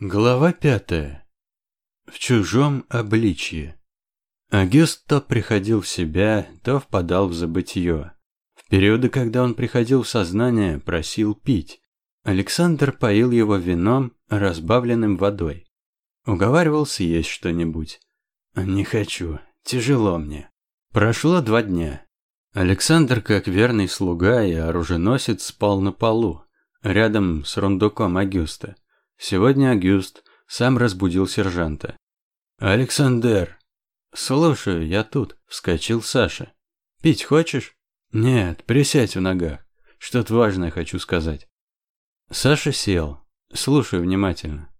Глава пятая. В чужом обличье. Агюст то приходил в себя, то впадал в забытье. В периоды, когда он приходил в сознание, просил пить. Александр поил его вином, разбавленным водой. Уговаривал съесть что-нибудь. «Не хочу, тяжело мне». Прошло два дня. Александр, как верный слуга и оруженосец, спал на полу, рядом с рундуком Агюста. Сегодня Агюст сам разбудил сержанта. «Александр!» «Слушаю, я тут», — вскочил Саша. «Пить хочешь?» «Нет, присядь в ногах. Что-то важное хочу сказать». Саша сел. Слушаю внимательно.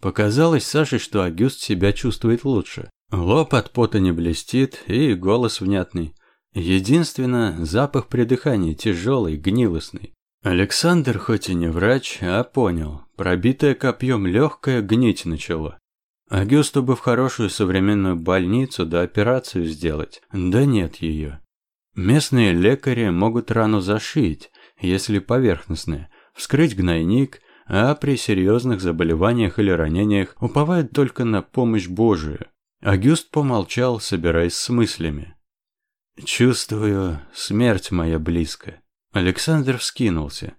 Показалось Саше, что Агюст себя чувствует лучше. Лоб от пота не блестит, и голос внятный. Единственно, запах при дыхании тяжелый, гнилостный. Александр хоть и не врач, а понял, пробитое копьем легкое гнить начало. Агюсту бы в хорошую современную больницу да операцию сделать, да нет ее. Местные лекари могут рану зашить, если поверхностная, вскрыть гнойник, а при серьезных заболеваниях или ранениях уповают только на помощь Божию. Агюст помолчал, собираясь с мыслями. «Чувствую, смерть моя близко. Александр вскинулся.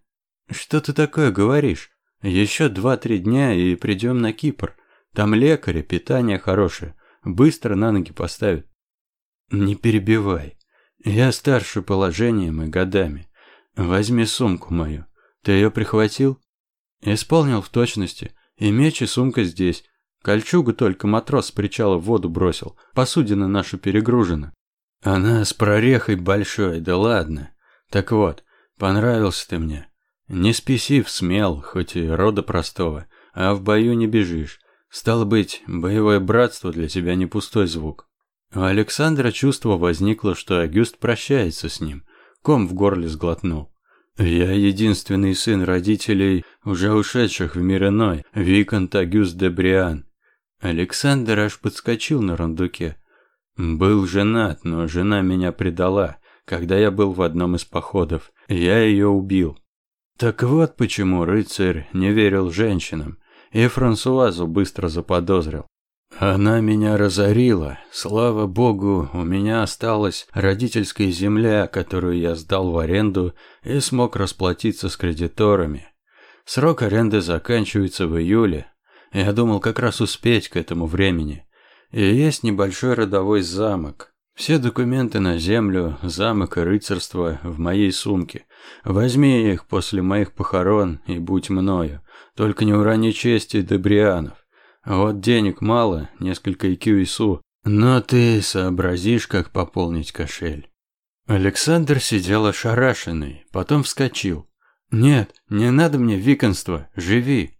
«Что ты такое говоришь? Еще два-три дня и придем на Кипр. Там лекари, питание хорошее. Быстро на ноги поставят». «Не перебивай. Я старше положением и годами. Возьми сумку мою. Ты ее прихватил?» «Исполнил в точности. И меч, и сумка здесь. Кольчугу только матрос с причала в воду бросил. Посудина наша перегружена». «Она с прорехой большой, да ладно. Так вот, Понравился ты мне. Не спесив, смел, хоть и рода простого, а в бою не бежишь. Стало быть, боевое братство для тебя не пустой звук. У Александра чувство возникло, что Агюст прощается с ним. Ком в горле сглотнул. Я единственный сын родителей, уже ушедших в мир иной, Виконт Агюст де Бриан. Александр аж подскочил на рандуке. Был женат, но жена меня предала, когда я был в одном из походов. Я ее убил. Так вот почему рыцарь не верил женщинам, и Франсуазу быстро заподозрил. Она меня разорила. Слава богу, у меня осталась родительская земля, которую я сдал в аренду и смог расплатиться с кредиторами. Срок аренды заканчивается в июле. Я думал как раз успеть к этому времени. И есть небольшой родовой замок. Все документы на землю, замок и рыцарство в моей сумке. Возьми их после моих похорон и будь мною. Только не урони чести Дебрианов. Вот денег мало, несколько икю и су, но ты сообразишь, как пополнить кошель. Александр сидел ошарашенный, потом вскочил. «Нет, не надо мне виконства, живи.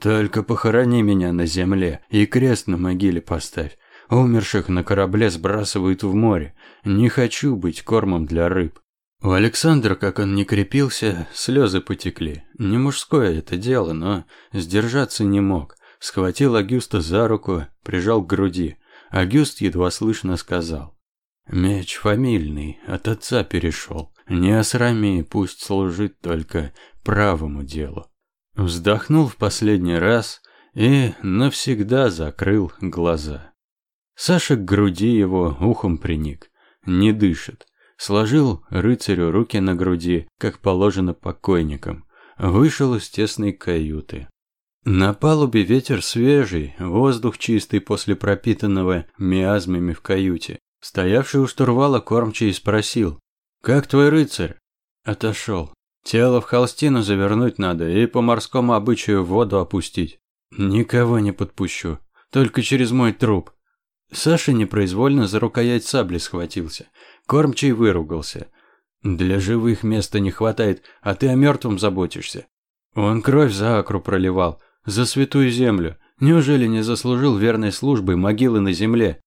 Только похорони меня на земле и крест на могиле поставь. Умерших на корабле сбрасывают в море. Не хочу быть кормом для рыб. У Александра, как он не крепился, слезы потекли. Не мужское это дело, но сдержаться не мог. Схватил Агюста за руку, прижал к груди. Агюст едва слышно сказал. «Меч фамильный, от отца перешел. Не осрами, пусть служит только правому делу». Вздохнул в последний раз и навсегда закрыл глаза. Саша к груди его ухом приник. Не дышит. Сложил рыцарю руки на груди, как положено покойникам. Вышел из тесной каюты. На палубе ветер свежий, воздух чистый после пропитанного миазмами в каюте. Стоявший у штурвала кормчий спросил. «Как твой рыцарь?» Отошел. «Тело в холстину завернуть надо и по морскому обычаю в воду опустить. Никого не подпущу. Только через мой труп. Саша непроизвольно за рукоять сабли схватился. Кормчий выругался. «Для живых места не хватает, а ты о мертвом заботишься». Он кровь за акру проливал, за святую землю. Неужели не заслужил верной службы могилы на земле?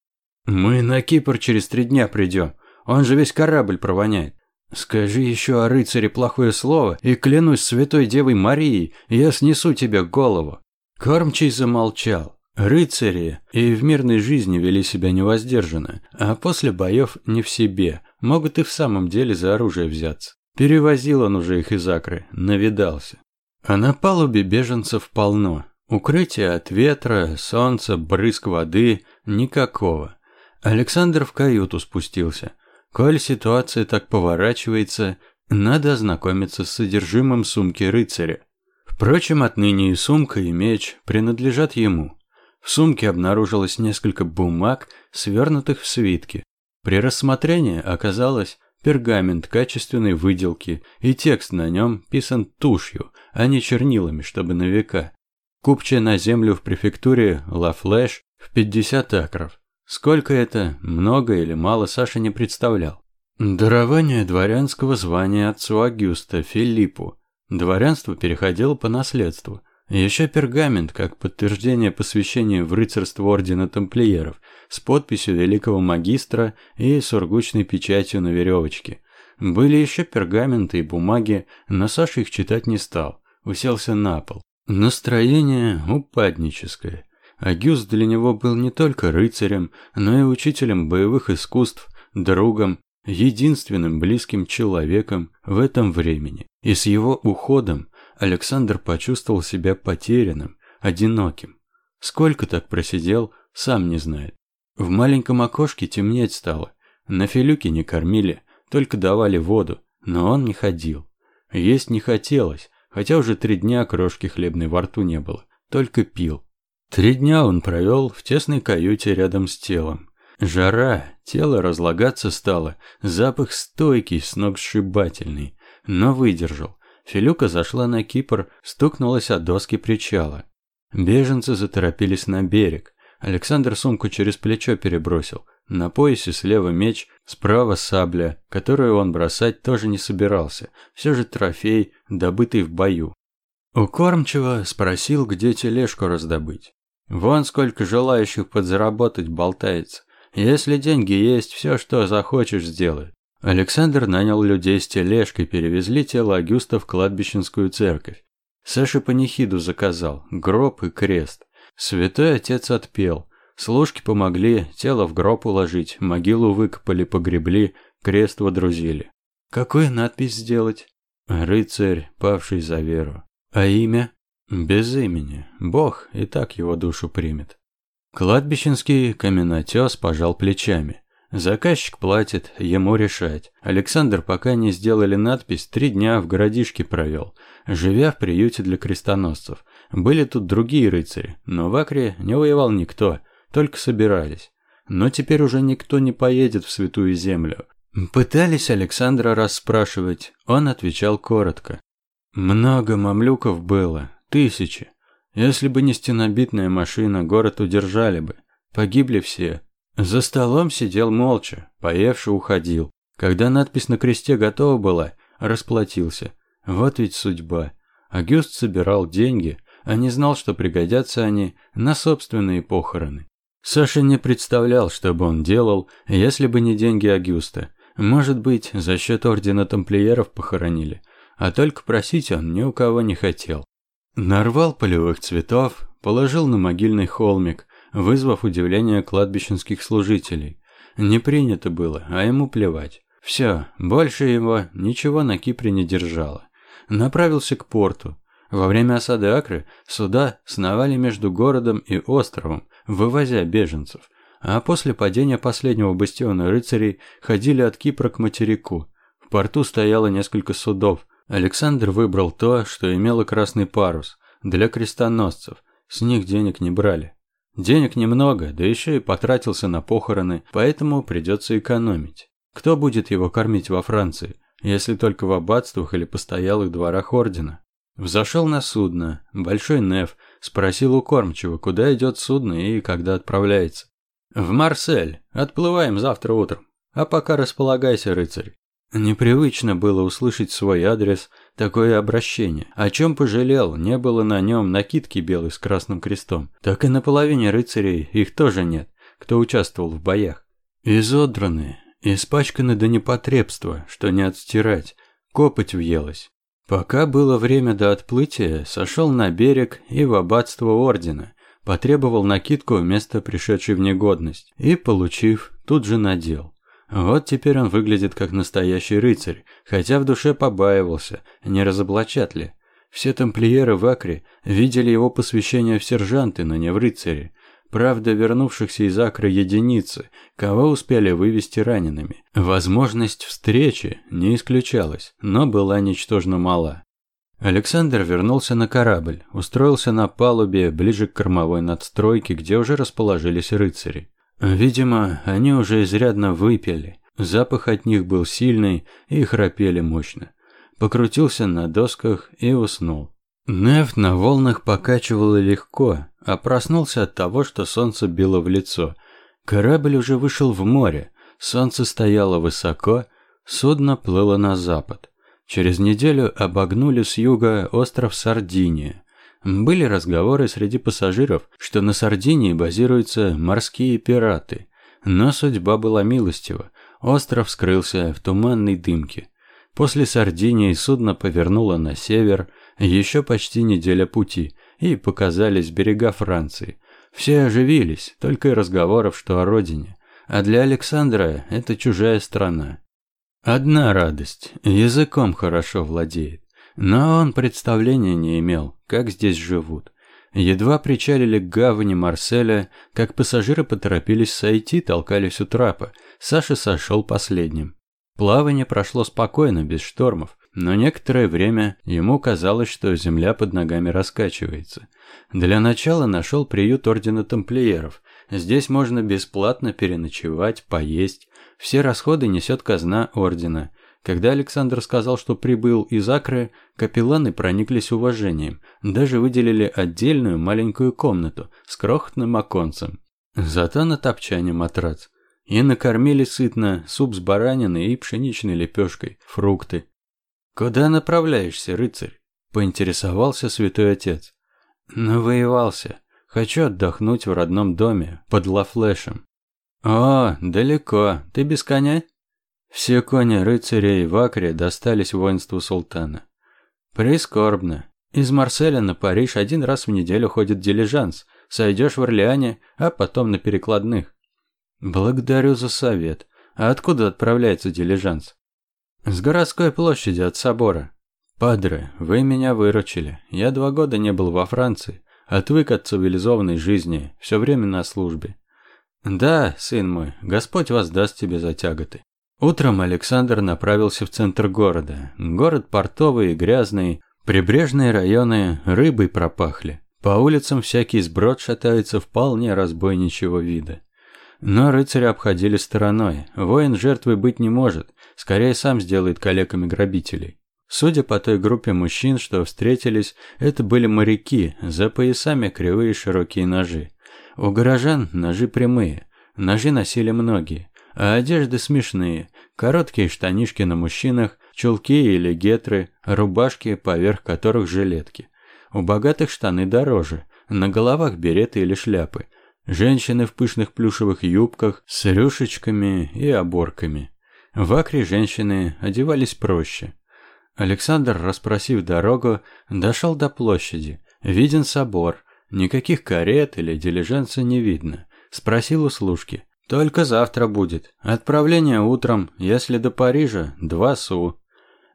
Мы на Кипр через три дня придем. Он же весь корабль провоняет. Скажи еще о рыцаре плохое слово, и клянусь святой девой Марией, я снесу тебе голову. Кормчий замолчал. Рыцари и в мирной жизни вели себя невоздержанно, а после боев не в себе, могут и в самом деле за оружие взяться. Перевозил он уже их из Акры, навидался. А на палубе беженцев полно. Укрытия от ветра, солнца, брызг воды – никакого. Александр в каюту спустился. Коль ситуация так поворачивается, надо ознакомиться с содержимым сумки рыцаря. Впрочем, отныне и сумка, и меч принадлежат ему. В сумке обнаружилось несколько бумаг, свернутых в свитки. При рассмотрении оказалось пергамент качественной выделки, и текст на нем писан тушью, а не чернилами, чтобы на века. Купчая на землю в префектуре Лафлэш в 50 акров. Сколько это, много или мало, Саша не представлял. Дарование дворянского звания отцу Агюста Филиппу. Дворянство переходило по наследству. Еще пергамент, как подтверждение посвящения в рыцарство ордена тамплиеров, с подписью великого магистра и сургучной печатью на веревочке. Были еще пергаменты и бумаги, но Саша их читать не стал, уселся на пол. Настроение упадническое. Агюст для него был не только рыцарем, но и учителем боевых искусств, другом, единственным близким человеком в этом времени. И с его уходом Александр почувствовал себя потерянным, одиноким. Сколько так просидел, сам не знает. В маленьком окошке темнеть стало. На филюке не кормили, только давали воду, но он не ходил. Есть не хотелось, хотя уже три дня крошки хлебной во рту не было, только пил. Три дня он провел в тесной каюте рядом с телом. Жара, тело разлагаться стало, запах стойкий, сногсшибательный, но выдержал. Филюка зашла на Кипр, стукнулась о доски причала. Беженцы заторопились на берег. Александр сумку через плечо перебросил. На поясе слева меч, справа сабля, которую он бросать тоже не собирался. Все же трофей, добытый в бою. У кормчего спросил, где тележку раздобыть. Вон сколько желающих подзаработать болтается. Если деньги есть, все, что захочешь, сделай. Александр нанял людей с тележкой, перевезли тело Агюста в кладбищенскую церковь. Саша панихиду заказал, гроб и крест. Святой отец отпел. Служки помогли, тело в гроб уложить, могилу выкопали, погребли, крест водрузили. Какую надпись сделать? Рыцарь, павший за веру. А имя? Без имени. Бог и так его душу примет. Кладбищенский каменотес пожал плечами. Заказчик платит, ему решать. Александр, пока не сделали надпись, три дня в городишке провел, живя в приюте для крестоносцев. Были тут другие рыцари, но в Акре не воевал никто, только собирались. Но теперь уже никто не поедет в Святую Землю. Пытались Александра расспрашивать, он отвечал коротко. Много мамлюков было, тысячи. Если бы не стенобитная машина, город удержали бы. Погибли все. За столом сидел молча, поевший уходил. Когда надпись на кресте готова была, расплатился. Вот ведь судьба. Агюст собирал деньги, а не знал, что пригодятся они на собственные похороны. Саша не представлял, что бы он делал, если бы не деньги Агюста. Может быть, за счет ордена тамплиеров похоронили, а только просить он ни у кого не хотел. Нарвал полевых цветов, положил на могильный холмик, вызвав удивление кладбищенских служителей. Не принято было, а ему плевать. Все, больше его ничего на Кипре не держало. Направился к порту. Во время осады Акры суда сновали между городом и островом, вывозя беженцев. А после падения последнего бастиона рыцарей ходили от Кипра к материку. В порту стояло несколько судов – Александр выбрал то, что имело красный парус, для крестоносцев, с них денег не брали. Денег немного, да еще и потратился на похороны, поэтому придется экономить. Кто будет его кормить во Франции, если только в аббатствах или постоялых дворах ордена? Взошел на судно, большой Неф, спросил у кормчего, куда идет судно и когда отправляется. «В Марсель. Отплываем завтра утром. А пока располагайся, рыцарь. Непривычно было услышать свой адрес, такое обращение. О чем пожалел, не было на нем накидки белой с красным крестом. Так и на половине рыцарей их тоже нет, кто участвовал в боях. Изодранные, испачканы до непотребства, что не отстирать, копоть въелась. Пока было время до отплытия, сошел на берег и в аббатство ордена, потребовал накидку вместо пришедшей в негодность и, получив, тут же надел. Вот теперь он выглядит как настоящий рыцарь, хотя в душе побаивался, не разоблачат ли. Все тамплиеры в Акре видели его посвящение в сержанты, но не в рыцари. Правда, вернувшихся из Акры единицы, кого успели вывести ранеными. Возможность встречи не исключалась, но была ничтожно мала. Александр вернулся на корабль, устроился на палубе ближе к кормовой надстройке, где уже расположились рыцари. Видимо, они уже изрядно выпили. Запах от них был сильный и храпели мощно. Покрутился на досках и уснул. Нефт на волнах покачивало легко, а проснулся от того, что солнце било в лицо. Корабль уже вышел в море, солнце стояло высоко, судно плыло на запад. Через неделю обогнули с юга остров Сардиния. Были разговоры среди пассажиров, что на Сардинии базируются морские пираты. Но судьба была милостива. Остров скрылся в туманной дымке. После Сардинии судно повернуло на север, еще почти неделя пути, и показались берега Франции. Все оживились, только и разговоров, что о родине. А для Александра это чужая страна. Одна радость – языком хорошо владеет. Но он представления не имел, как здесь живут. Едва причалили к гавани Марселя, как пассажиры поторопились сойти, толкались у трапа. Саша сошел последним. Плавание прошло спокойно, без штормов, но некоторое время ему казалось, что земля под ногами раскачивается. Для начала нашел приют Ордена Тамплиеров. Здесь можно бесплатно переночевать, поесть. Все расходы несет казна Ордена. Когда Александр сказал, что прибыл из Акры, капелланы прониклись уважением. Даже выделили отдельную маленькую комнату с крохотным оконцем. Зато на топчане матрац. И накормили сытно суп с бараниной и пшеничной лепешкой, фрукты. «Куда направляешься, рыцарь?» – поинтересовался святой отец. «Навоевался. Хочу отдохнуть в родном доме, под Лафлешем». «О, далеко. Ты без коня?» Все кони рыцарей в Акре достались воинству султана. Прискорбно. Из Марселя на Париж один раз в неделю ходит дилижанс. Сойдешь в Орлеане, а потом на перекладных. Благодарю за совет. А откуда отправляется дилижанс? С городской площади от собора. Падре, вы меня выручили. Я два года не был во Франции. Отвык от цивилизованной жизни, все время на службе. Да, сын мой, Господь воздаст тебе за тяготы. Утром Александр направился в центр города. Город портовый и грязный, прибрежные районы рыбой пропахли. По улицам всякий сброд шатается вполне разбойничего вида. Но рыцари обходили стороной. Воин жертвой быть не может, скорее сам сделает калеками грабителей. Судя по той группе мужчин, что встретились, это были моряки, за поясами кривые широкие ножи. У горожан ножи прямые, ножи носили многие, а одежды смешные, короткие штанишки на мужчинах, чулки или гетры, рубашки, поверх которых жилетки. У богатых штаны дороже, на головах береты или шляпы, Женщины в пышных плюшевых юбках с рюшечками и оборками. В Акре женщины одевались проще. Александр, расспросив дорогу, дошел до площади. Виден собор. Никаких карет или дилижанса не видно. Спросил у служки. «Только завтра будет. Отправление утром, если до Парижа, два су».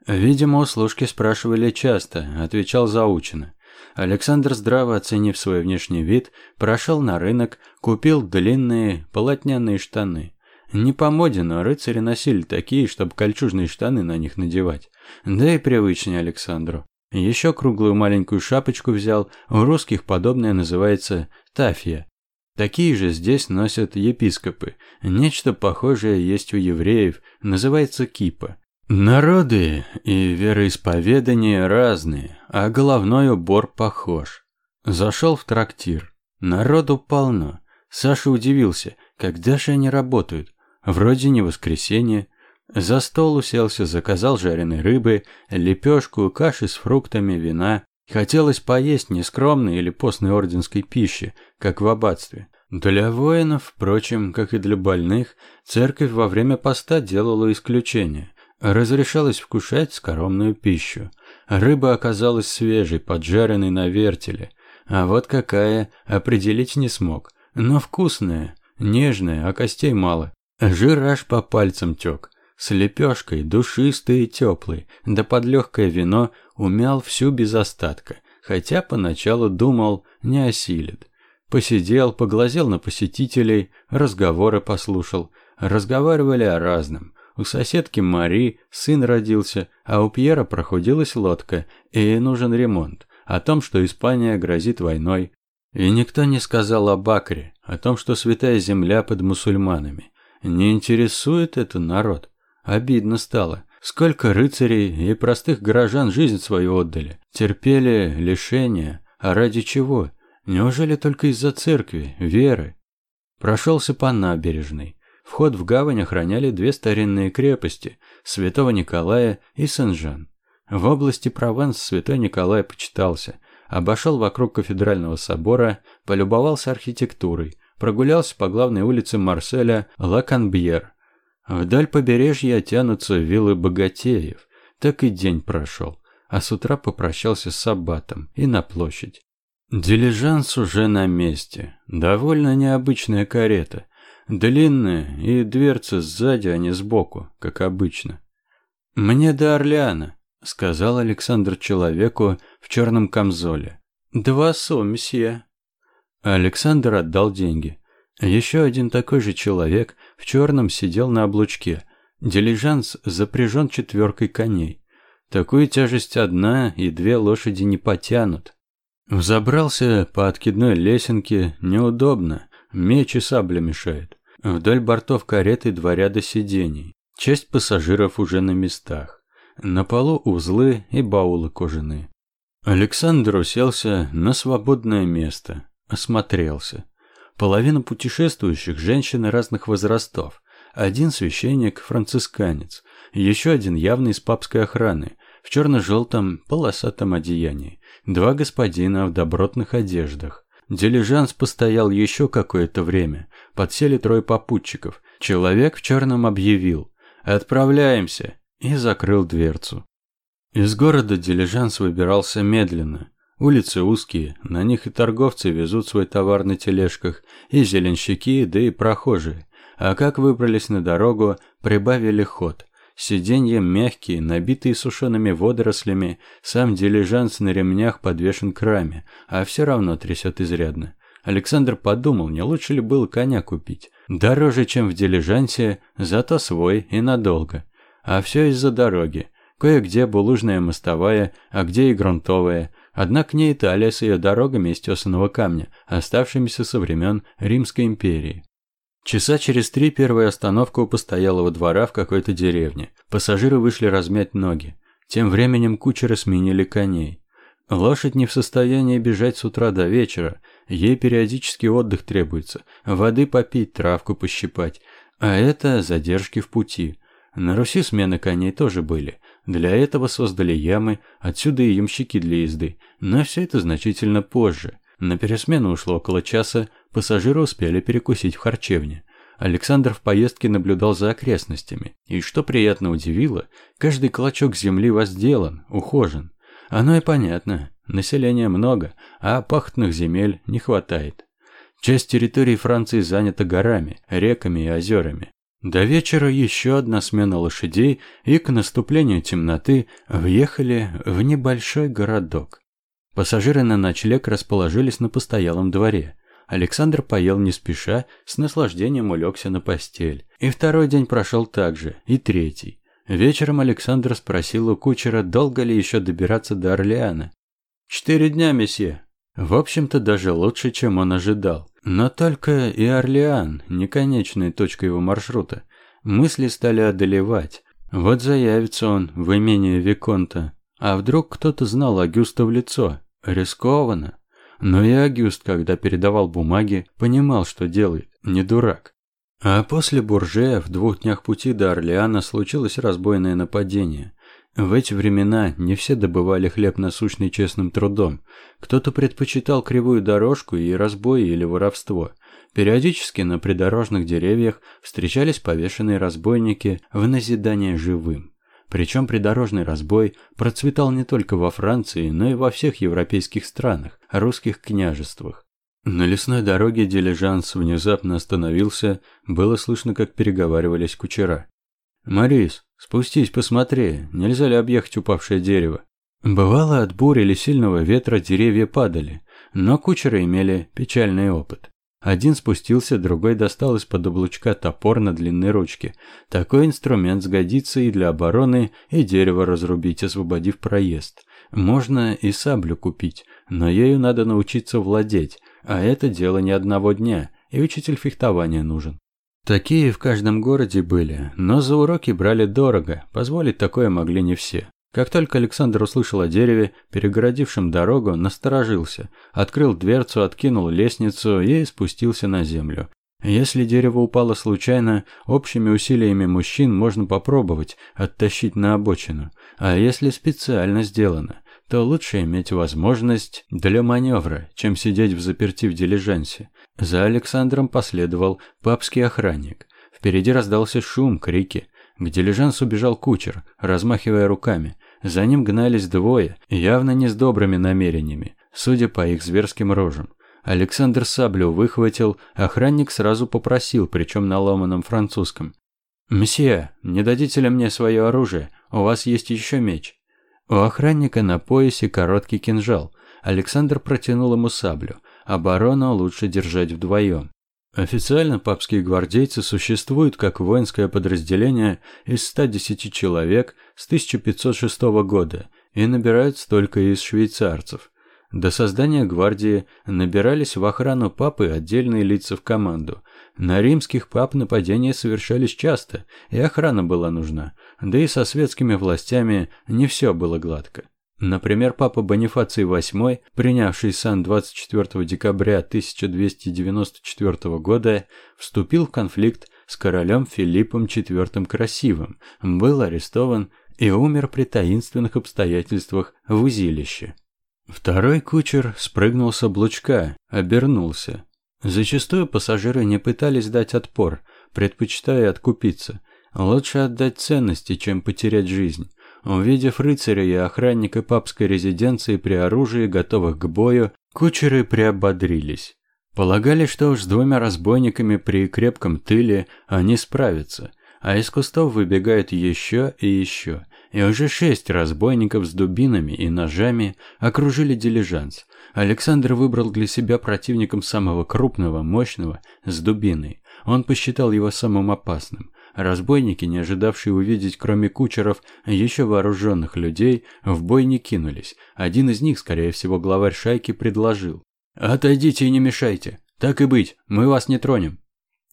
Видимо, служки спрашивали часто, отвечал заучено. Александр, здраво оценив свой внешний вид, прошел на рынок, купил длинные полотняные штаны. Не по моде, но рыцари носили такие, чтобы кольчужные штаны на них надевать. Да и привычнее Александру. Еще круглую маленькую шапочку взял, у русских подобное называется тафия. Такие же здесь носят епископы. Нечто похожее есть у евреев, называется кипа. Народы и вероисповедания разные, а головной убор похож. Зашел в трактир. Народу полно. Саша удивился, когда же они работают. Вроде не воскресенье. За стол уселся, заказал жареной рыбы, лепешку, каши с фруктами, вина. Хотелось поесть нескромной или постной орденской пищи, как в аббатстве. Для воинов, впрочем, как и для больных, церковь во время поста делала исключение – разрешалось вкушать скоромную пищу. Рыба оказалась свежей, поджаренной на вертеле. А вот какая, определить не смог. Но вкусная, нежная, а костей мало. Жир аж по пальцам тек. С лепешкой, душистый и теплый, да под легкое вино умял всю без остатка, хотя поначалу думал, не осилит. Посидел, поглазел на посетителей, разговоры послушал. Разговаривали о разном. У соседки Мари сын родился, а у Пьера прохудилась лодка, и ей нужен ремонт. О том, что Испания грозит войной. И никто не сказал о Бакре, о том, что святая земля под мусульманами. Не интересует это народ. Обидно стало. Сколько рыцарей и простых горожан жизнь свою отдали. Терпели лишения. А ради чего? Неужели только из-за церкви, веры? Прошелся по набережной. Вход в гавань охраняли две старинные крепости – Святого Николая и Сен-Жан. В области Прованс Святой Николай почитался, обошел вокруг кафедрального собора, полюбовался архитектурой, прогулялся по главной улице Марселя Лаканбьер. Вдаль побережья тянутся виллы богатеев. Так и день прошел, а с утра попрощался с Саббатом и на площадь. Дилижанс уже на месте. Довольно необычная карета. Длинная и дверцы сзади, а не сбоку, как обычно. «Мне до Орлеана», — сказал Александр человеку в черном камзоле. «Два со, месье». Александр отдал деньги. Еще один такой же человек в черном сидел на облучке. Дилижанс запряжен четверкой коней. Такую тяжесть одна и две лошади не потянут. Взобрался по откидной лесенке неудобно, меч и сабля мешает. Вдоль бортов кареты два ряда сидений. Часть пассажиров уже на местах. На полу узлы и баулы кожаные. Александр уселся на свободное место, осмотрелся. Половина путешествующих – женщины разных возрастов. Один священник – францисканец, еще один явно из папской охраны, в черно-желтом полосатом одеянии. Два господина в добротных одеждах. Дилижанс постоял еще какое-то время. Подсели трое попутчиков. Человек в черном объявил «Отправляемся!» и закрыл дверцу. Из города дилижанс выбирался медленно. Улицы узкие, на них и торговцы везут свой товар на тележках, и зеленщики, да и прохожие. А как выбрались на дорогу, прибавили ход. Сиденья мягкие, набитые сушеными водорослями, сам дилижанс на ремнях подвешен к раме, а все равно трясет изрядно. Александр подумал, не лучше ли было коня купить. Дороже, чем в дилижансе, зато свой и надолго. А все из-за дороги. Кое-где булыжная мостовая, а где и грунтовая. Однако не Италия с ее дорогами из тесаного камня, оставшимися со времен Римской империи. Часа через три первая остановка у постоялого двора в какой-то деревне. Пассажиры вышли размять ноги. Тем временем кучеры сменили коней. Лошадь не в состоянии бежать с утра до вечера. Ей периодически отдых требуется. Воды попить, травку пощипать. А это задержки в пути. На Руси смены коней тоже были. Для этого создали ямы, отсюда и ямщики для езды. Но все это значительно позже. На пересмену ушло около часа, Пассажиры успели перекусить в харчевне. Александр в поездке наблюдал за окрестностями, и, что приятно удивило, каждый клочок земли возделан, ухожен. Оно и понятно, населения много, а пахотных земель не хватает. Часть территории Франции занята горами, реками и озерами. До вечера еще одна смена лошадей, и к наступлению темноты въехали в небольшой городок. Пассажиры на ночлег расположились на постоялом дворе. Александр поел не спеша, с наслаждением улегся на постель. И второй день прошел так же, и третий. Вечером Александр спросил у кучера, долго ли еще добираться до Орлеана. «Четыре дня, месье». В общем-то, даже лучше, чем он ожидал. Но только и Орлеан, не конечная точка его маршрута. Мысли стали одолевать. Вот заявится он в имение Виконта. А вдруг кто-то знал Агюста в лицо? Рискованно. Но и Агюст, когда передавал бумаги, понимал, что делает, не дурак. А после Буржея в двух днях пути до Орлеана случилось разбойное нападение. В эти времена не все добывали хлеб насущный честным трудом. Кто-то предпочитал кривую дорожку и разбой или воровство. Периодически на придорожных деревьях встречались повешенные разбойники в назидание живым. Причем придорожный разбой процветал не только во Франции, но и во всех европейских странах, русских княжествах. На лесной дороге дилижанс внезапно остановился, было слышно, как переговаривались кучера. «Марис, спустись, посмотри, нельзя ли объехать упавшее дерево?» Бывало, от бури или сильного ветра деревья падали, но кучеры имели печальный опыт. Один спустился, другой достал из-под облучка топор на длинной ручке. Такой инструмент сгодится и для обороны, и дерево разрубить, освободив проезд. Можно и саблю купить, но ею надо научиться владеть, а это дело не одного дня, и учитель фехтования нужен. Такие в каждом городе были, но за уроки брали дорого, позволить такое могли не все. Как только Александр услышал о дереве, перегородившем дорогу, насторожился, открыл дверцу, откинул лестницу и спустился на землю. Если дерево упало случайно, общими усилиями мужчин можно попробовать оттащить на обочину. А если специально сделано, то лучше иметь возможность для маневра, чем сидеть в заперти в дилижансе. За Александром последовал папский охранник. Впереди раздался шум, крики. К дилижансу бежал кучер, размахивая руками. За ним гнались двое, явно не с добрыми намерениями, судя по их зверским рожам. Александр саблю выхватил, охранник сразу попросил, причем на ломаном французском. «Мсье, не дадите ли мне свое оружие? У вас есть еще меч». У охранника на поясе короткий кинжал. Александр протянул ему саблю. Оборону лучше держать вдвоем. Официально папские гвардейцы существуют как воинское подразделение из 110 человек с 1506 года и набираются только из швейцарцев. До создания гвардии набирались в охрану папы отдельные лица в команду. На римских пап нападения совершались часто, и охрана была нужна, да и со светскими властями не все было гладко. Например, папа Бонифаций VIII, принявший сан 24 декабря 1294 года, вступил в конфликт с королем Филиппом IV Красивым, был арестован и умер при таинственных обстоятельствах в узилище. Второй кучер спрыгнул с облучка, обернулся. Зачастую пассажиры не пытались дать отпор, предпочитая откупиться. Лучше отдать ценности, чем потерять жизнь. Увидев рыцаря и охранника папской резиденции при оружии, готовых к бою, кучеры приободрились. Полагали, что уж с двумя разбойниками при крепком тыле они справятся, а из кустов выбегают еще и еще, и уже шесть разбойников с дубинами и ножами окружили дилижанс. Александр выбрал для себя противником самого крупного, мощного, с дубиной. Он посчитал его самым опасным. Разбойники, не ожидавшие увидеть кроме кучеров еще вооруженных людей, в бой не кинулись. Один из них, скорее всего, главарь шайки, предложил. «Отойдите и не мешайте. Так и быть, мы вас не тронем».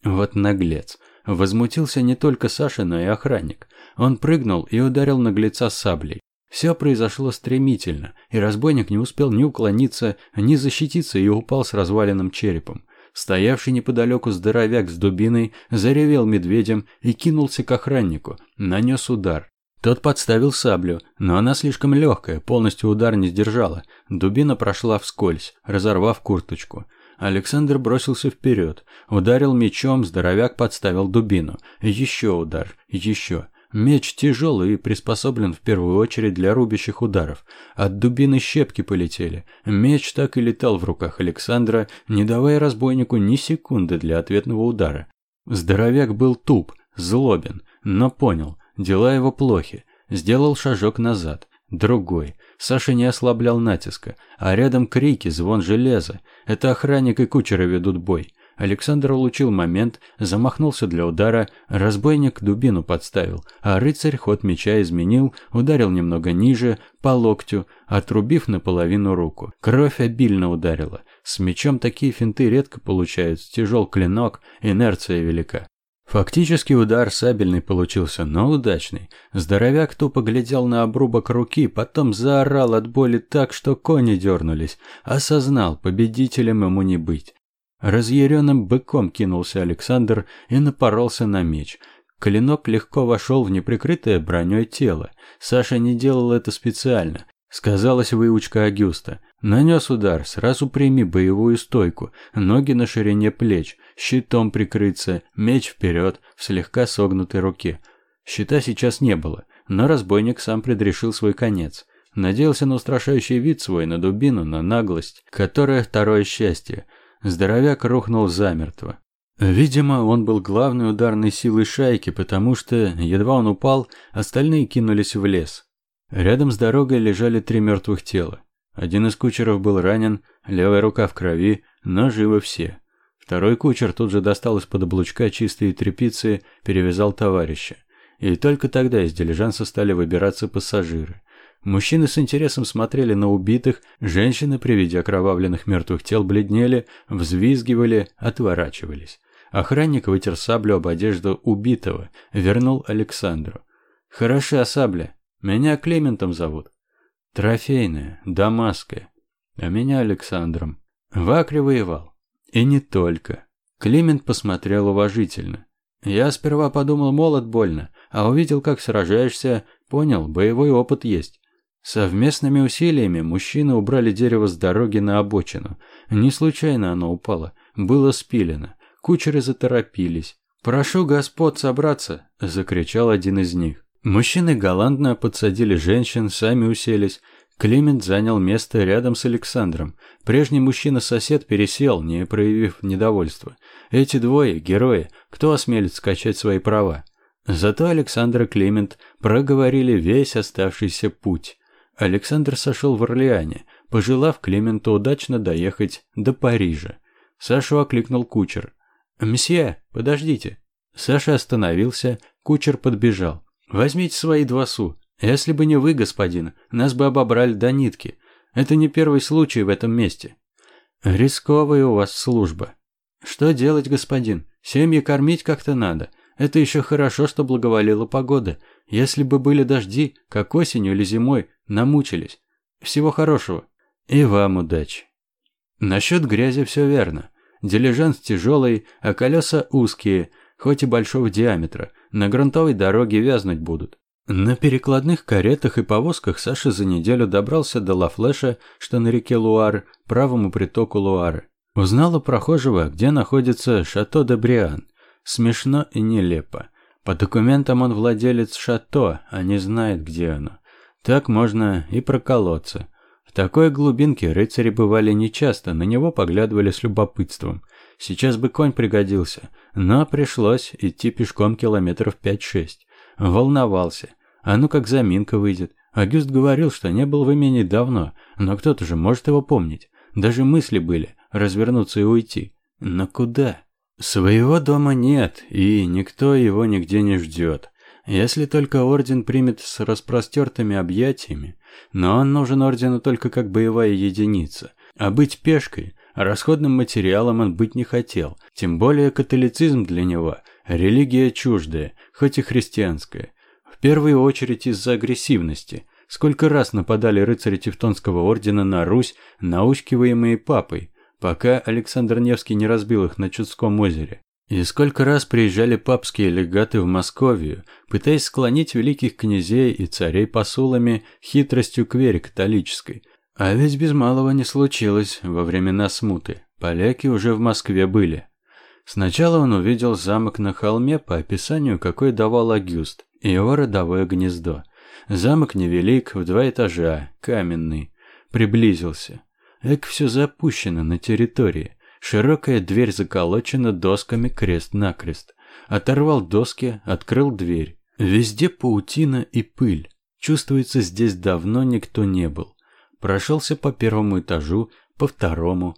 Вот наглец. Возмутился не только Саша, но и охранник. Он прыгнул и ударил наглеца саблей. Все произошло стремительно, и разбойник не успел ни уклониться, ни защититься и упал с разваленным черепом. Стоявший неподалеку здоровяк с дубиной заревел медведем и кинулся к охраннику, нанес удар. Тот подставил саблю, но она слишком легкая, полностью удар не сдержала. Дубина прошла вскользь, разорвав курточку. Александр бросился вперед, ударил мечом, здоровяк подставил дубину. Еще удар, еще. Меч тяжелый и приспособлен в первую очередь для рубящих ударов. От дубины щепки полетели. Меч так и летал в руках Александра, не давая разбойнику ни секунды для ответного удара. Здоровяк был туп, злобен, но понял, дела его плохи. Сделал шажок назад, другой. Саша не ослаблял натиска, а рядом крики, звон железа. Это охранник и кучеры ведут бой. Александр улучил момент, замахнулся для удара, разбойник дубину подставил, а рыцарь ход меча изменил, ударил немного ниже, по локтю, отрубив наполовину руку. Кровь обильно ударила. С мечом такие финты редко получаются, тяжел клинок, инерция велика. Фактически удар сабельный получился, но удачный. Здоровяк тупо глядел на обрубок руки, потом заорал от боли так, что кони дернулись. Осознал, победителем ему не быть. Разъяренным быком кинулся Александр и напоролся на меч. Клинок легко вошел в неприкрытое броней тело. Саша не делал это специально. Сказалась выучка Агюста. Нанес удар, сразу прими боевую стойку, ноги на ширине плеч, щитом прикрыться, меч вперед, в слегка согнутой руке. Щита сейчас не было, но разбойник сам предрешил свой конец. Надеялся на устрашающий вид свой, на дубину, на наглость, которая второе счастье. Здоровяк рухнул замертво. Видимо, он был главной ударной силой шайки, потому что, едва он упал, остальные кинулись в лес. Рядом с дорогой лежали три мертвых тела. Один из кучеров был ранен, левая рука в крови, но живы все. Второй кучер тут же достал из-под облучка чистые тряпицы, перевязал товарища. И только тогда из дилижанса стали выбираться пассажиры. Мужчины с интересом смотрели на убитых, женщины при виде окровавленных мертвых тел бледнели, взвизгивали, отворачивались. Охранник вытер саблю об одежду убитого, вернул Александру. «Хороша сабля. Меня Клементом зовут. Трофейная, дамасская. А меня Александром. В Акре воевал. И не только. Климент посмотрел уважительно. Я сперва подумал, молот больно, а увидел, как сражаешься, понял, боевой опыт есть. Совместными усилиями мужчины убрали дерево с дороги на обочину. Не случайно оно упало, было спилено. Кучеры заторопились. «Прошу господ собраться!» – закричал один из них. Мужчины галантно подсадили женщин, сами уселись. Климент занял место рядом с Александром. Прежний мужчина-сосед пересел, не проявив недовольства. Эти двое – герои, кто осмелится скачать свои права? Зато Александр и Климент проговорили весь оставшийся путь. Александр сошел в Орлеане, пожелав Клименту удачно доехать до Парижа. Сашу окликнул кучер. «Мсье, подождите». Саша остановился, кучер подбежал. «Возьмите свои два су. Если бы не вы, господин, нас бы обобрали до нитки. Это не первый случай в этом месте». «Рисковая у вас служба». «Что делать, господин? Семьи кормить как-то надо. Это еще хорошо, что благоволила погода. Если бы были дожди, как осенью или зимой, намучились. Всего хорошего. И вам удачи. Насчет грязи все верно. Дилижанс тяжелый, а колеса узкие, хоть и большого диаметра. На грунтовой дороге вязнуть будут. На перекладных каретах и повозках Саша за неделю добрался до Лафлеша, что на реке Луар, правому притоку Луары. Узнал у прохожего, где находится Шато де Бриан. Смешно и нелепо. По документам он владелец шато, а не знает, где оно. Так можно и проколоться. В такой глубинке рыцари бывали нечасто, на него поглядывали с любопытством. Сейчас бы конь пригодился, но пришлось идти пешком километров 5-6. Волновался. А ну как заминка выйдет. Агюст говорил, что не был в имени давно, но кто-то же может его помнить. Даже мысли были развернуться и уйти. Но куда? Своего дома нет, и никто его нигде не ждет. Если только орден примет с распростертыми объятиями, но он нужен ордену только как боевая единица. А быть пешкой, расходным материалом он быть не хотел, тем более католицизм для него – религия чуждая, хоть и христианская. В первую очередь из-за агрессивности. Сколько раз нападали рыцари Тевтонского ордена на Русь, наускиваемые папой, пока Александр Невский не разбил их на Чудском озере. И сколько раз приезжали папские легаты в Московию, пытаясь склонить великих князей и царей посулами хитростью к вере католической. А ведь без малого не случилось во времена смуты. Поляки уже в Москве были. Сначала он увидел замок на холме по описанию, какой давал Агюст, и его родовое гнездо. Замок невелик, в два этажа, каменный. Приблизился. Эк, все запущено на территории. Широкая дверь заколочена досками крест-накрест. Оторвал доски, открыл дверь. Везде паутина и пыль. Чувствуется, здесь давно никто не был. Прошелся по первому этажу, по второму.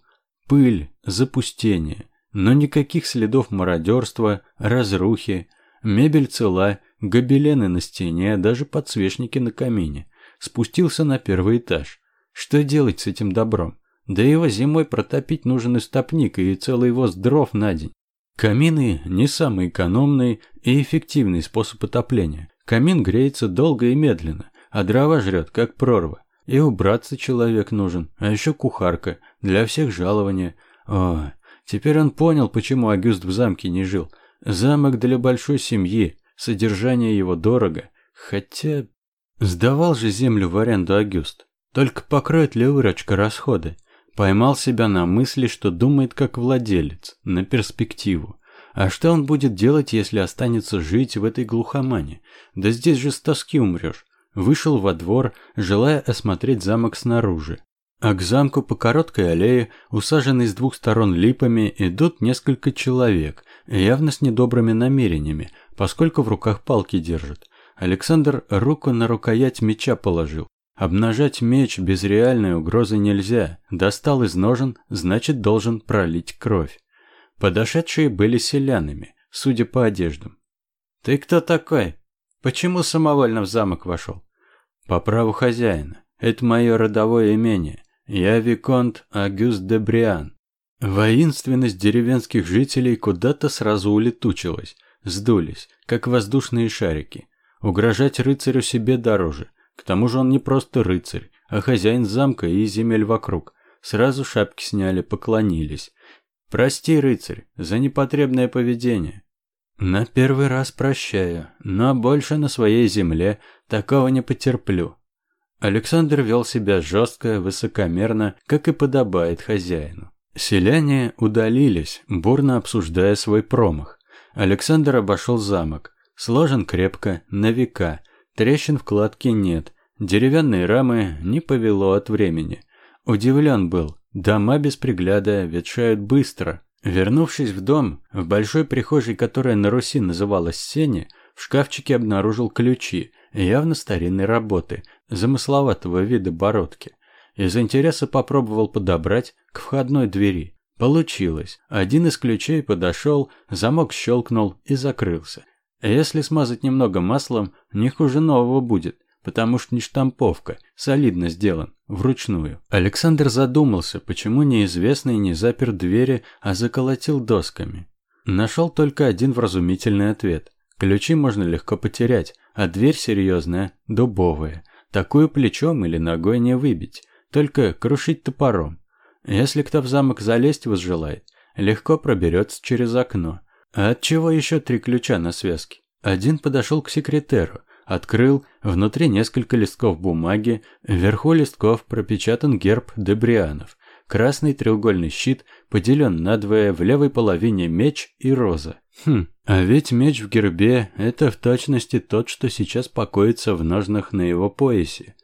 Пыль, запустение. Но никаких следов мародерства, разрухи. Мебель цела, гобелены на стене, даже подсвечники на камине. Спустился на первый этаж. Что делать с этим добром? Да его зимой протопить нужен истопник и целый воз дров на день. Камины – не самый экономный и эффективный способ отопления. Камин греется долго и медленно, а дрова жрет, как прорва. И убраться человек нужен, а еще кухарка, для всех жалования. О, теперь он понял, почему Агюст в замке не жил. Замок для большой семьи, содержание его дорого. Хотя... Сдавал же землю в аренду Агюст. Только покроет ли выручка расходы? Поймал себя на мысли, что думает как владелец, на перспективу. А что он будет делать, если останется жить в этой глухомане? Да здесь же с тоски умрешь. Вышел во двор, желая осмотреть замок снаружи. А к замку по короткой аллее, усаженной с двух сторон липами, идут несколько человек, явно с недобрыми намерениями, поскольку в руках палки держит. Александр руку на рукоять меча положил. Обнажать меч без реальной угрозы нельзя. Достал из ножен, значит, должен пролить кровь. Подошедшие были селянами, судя по одеждам. «Ты кто такой? Почему самовольно в замок вошел?» «По праву хозяина. Это мое родовое имение. Я Виконт Агюст де Бриан». Воинственность деревенских жителей куда-то сразу улетучилась, сдулись, как воздушные шарики. Угрожать рыцарю себе дороже. К тому же он не просто рыцарь, а хозяин замка и земель вокруг. Сразу шапки сняли, поклонились. «Прости, рыцарь, за непотребное поведение». «На первый раз прощаю, но больше на своей земле такого не потерплю». Александр вел себя жестко, высокомерно, как и подобает хозяину. Селяне удалились, бурно обсуждая свой промах. Александр обошел замок. Сложен крепко, на века. Трещин в кладке нет. Деревянные рамы не повело от времени. Удивлен был. Дома без пригляда ветшают быстро. Вернувшись в дом, в большой прихожей, которая на Руси называлась Сене, в шкафчике обнаружил ключи, явно старинной работы, замысловатого вида бородки. Из интереса попробовал подобрать к входной двери. Получилось. Один из ключей подошел, замок щелкнул и закрылся. Если смазать немного маслом, не хуже нового будет, потому что не штамповка, солидно сделан, вручную. Александр задумался, почему неизвестный не запер двери, а заколотил досками. Нашел только один вразумительный ответ. Ключи можно легко потерять, а дверь серьезная, дубовая. Такую плечом или ногой не выбить, только крушить топором. Если кто в замок залезть возжелает, легко проберется через окно. А от чего еще три ключа на связке? Один подошел к секретеру, открыл, внутри несколько листков бумаги, вверху листков пропечатан герб Дебрианов. Красный треугольный щит поделен надвое, в левой половине меч и роза. Хм, а ведь меч в гербе – это в точности тот, что сейчас покоится в ножнах на его поясе.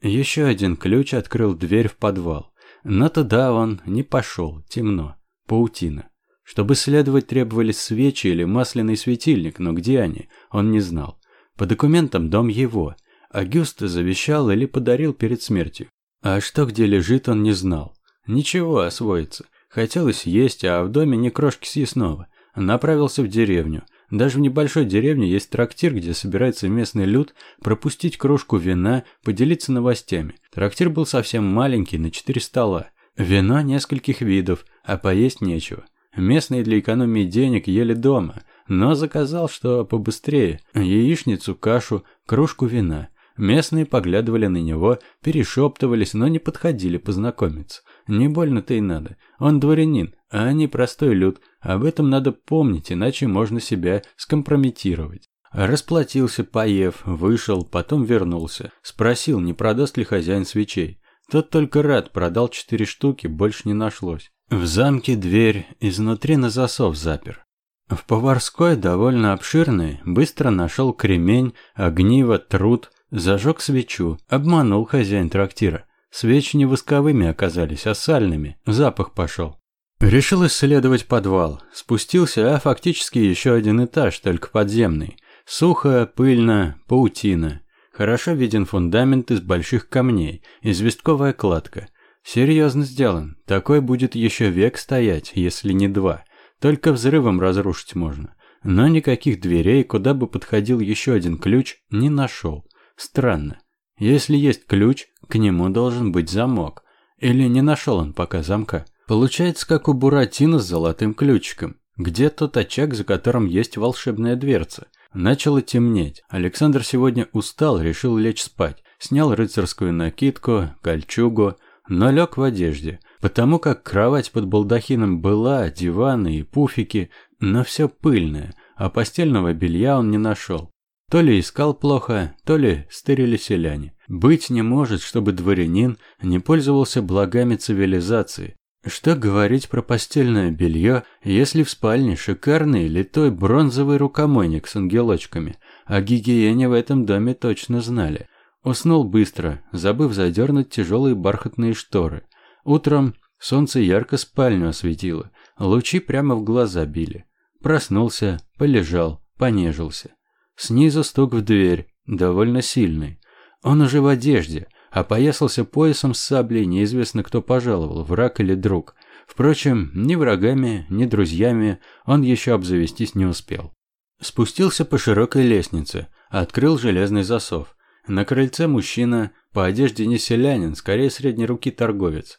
Еще один ключ открыл дверь в подвал. Но туда он не пошел, темно, паутина. Чтобы следовать требовались свечи или масляный светильник, но где они, он не знал. По документам дом его. Агюста завещал или подарил перед смертью. А что где лежит, он не знал. Ничего, освоится. Хотелось есть, а в доме не крошки съестного. Направился в деревню. Даже в небольшой деревне есть трактир, где собирается местный люд пропустить кружку вина, поделиться новостями. Трактир был совсем маленький, на четыре стола. Вино нескольких видов, а поесть нечего. Местные для экономии денег ели дома, но заказал, что побыстрее, яичницу, кашу, кружку вина. Местные поглядывали на него, перешептывались, но не подходили познакомиться. Не больно-то и надо. Он дворянин, а не простой люд. Об этом надо помнить, иначе можно себя скомпрометировать. Расплатился, поев, вышел, потом вернулся. Спросил, не продаст ли хозяин свечей. Тот только рад, продал четыре штуки, больше не нашлось. В замке дверь изнутри на засов запер. В поварской, довольно обширной, быстро нашел кремень, огниво, труд, зажег свечу, обманул хозяин трактира. Свечи не восковыми оказались, а сальными, запах пошел. Решил исследовать подвал. Спустился, а фактически еще один этаж, только подземный. Сухо, пыльно, паутина. Хорошо виден фундамент из больших камней, известковая кладка – Серьезно сделан. Такой будет еще век стоять, если не два. Только взрывом разрушить можно. Но никаких дверей, куда бы подходил еще один ключ, не нашел. Странно. Если есть ключ, к нему должен быть замок. Или не нашел он пока замка. Получается, как у Буратино с золотым ключиком. Где тот очаг, за которым есть волшебная дверца? Начало темнеть. Александр сегодня устал, решил лечь спать. Снял рыцарскую накидку, кольчугу, но лег в одежде, потому как кровать под балдахином была, диваны и пуфики, но все пыльное, а постельного белья он не нашел. То ли искал плохо, то ли стырили селяне. Быть не может, чтобы дворянин не пользовался благами цивилизации. Что говорить про постельное белье, если в спальне шикарный литой бронзовый рукомойник с ангелочками, а гигиене в этом доме точно знали – Уснул быстро, забыв задернуть тяжелые бархатные шторы. Утром солнце ярко спальню осветило, лучи прямо в глаза били. Проснулся, полежал, понежился. Снизу стук в дверь, довольно сильный. Он уже в одежде, опоясался поясом с саблей, неизвестно кто пожаловал, враг или друг. Впрочем, ни врагами, ни друзьями он еще обзавестись не успел. Спустился по широкой лестнице, открыл железный засов. На крыльце мужчина, по одежде не селянин, скорее средней руки торговец.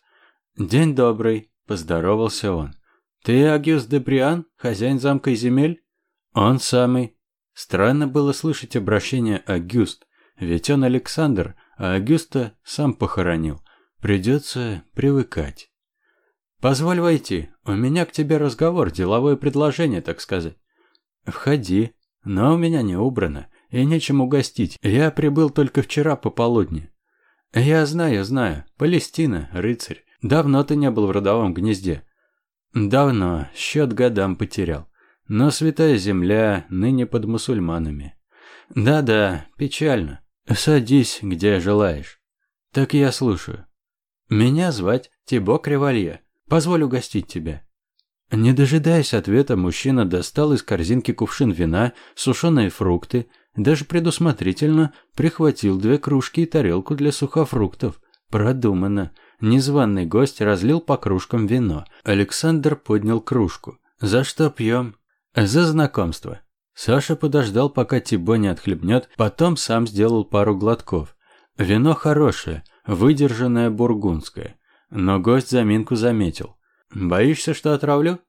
«День добрый», – поздоровался он. «Ты Агюст Деприан, хозяин замка и земель?» «Он самый». Странно было слышать обращение «Агюст», ведь он Александр, а Агюста сам похоронил. Придется привыкать. «Позволь войти, у меня к тебе разговор, деловое предложение, так сказать». «Входи, но у меня не убрано, и нечем угостить, я прибыл только вчера пополудни». «Я знаю, знаю, Палестина, рыцарь, давно ты не был в родовом гнезде». «Давно, счет годам потерял, но святая земля ныне под мусульманами». «Да-да, печально. Садись, где желаешь». «Так я слушаю». «Меня звать Тибо Кривалье. Позволь угостить тебя». Не дожидаясь ответа, мужчина достал из корзинки кувшин вина, сушеные фрукты, даже предусмотрительно прихватил две кружки и тарелку для сухофруктов. Продуманно. Незваный гость разлил по кружкам вино. Александр поднял кружку. «За что пьем?» «За знакомство». Саша подождал, пока Тибо не отхлебнет, потом сам сделал пару глотков. Вино хорошее, выдержанное бургундское. Но гость заминку заметил. «Боишься, что отравлю?»